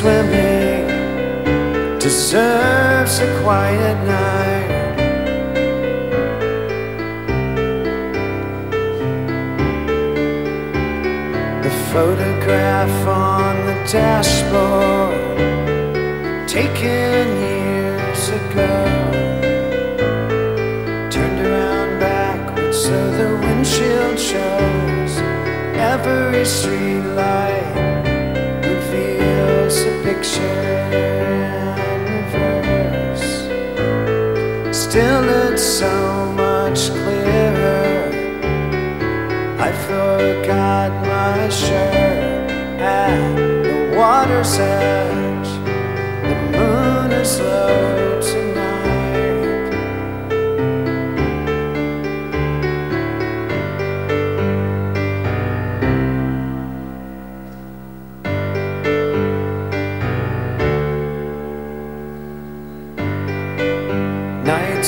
swimming. Deserves a quiet night. The photograph on the dashboard, taken years ago, turned around backwards so the windshield shows every street Still, it's so much clearer. I forgot my shirt at the water's edge. The moon is low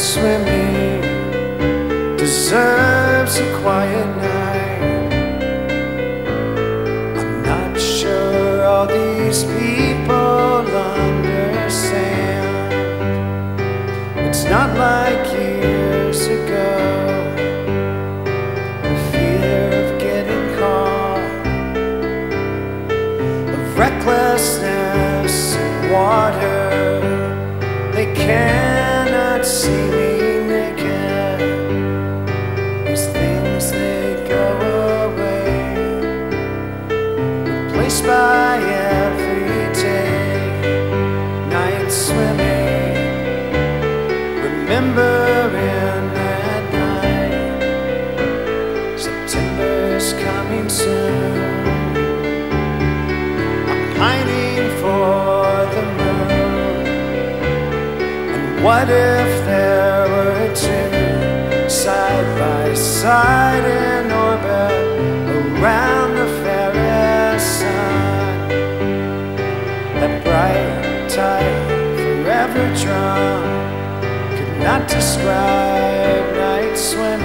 swimming deserves a quiet night. I'm not sure all these people understand. It's not like replaced by everyday night swimming. Remembering that night, September's coming soon. I'm pining for the moon. And what if there were two side by side not describe night swimming.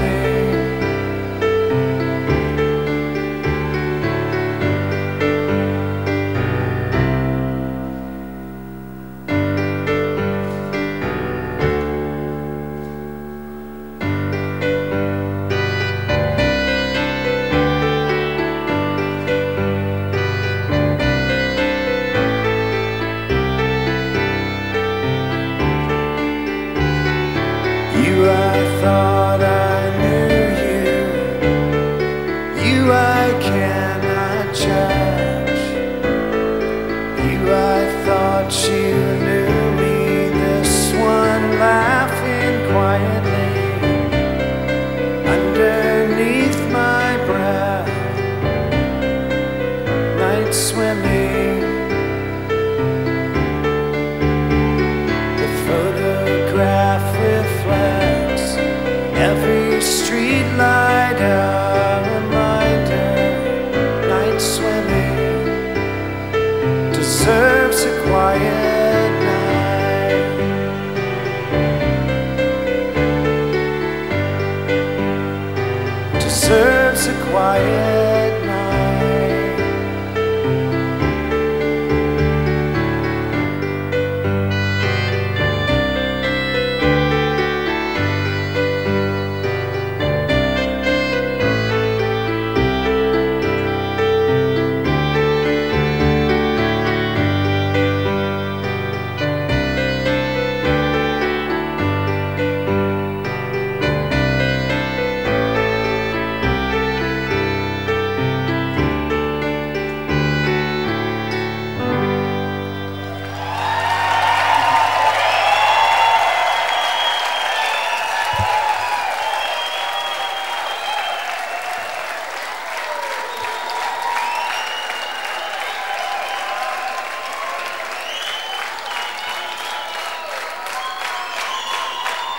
I cannot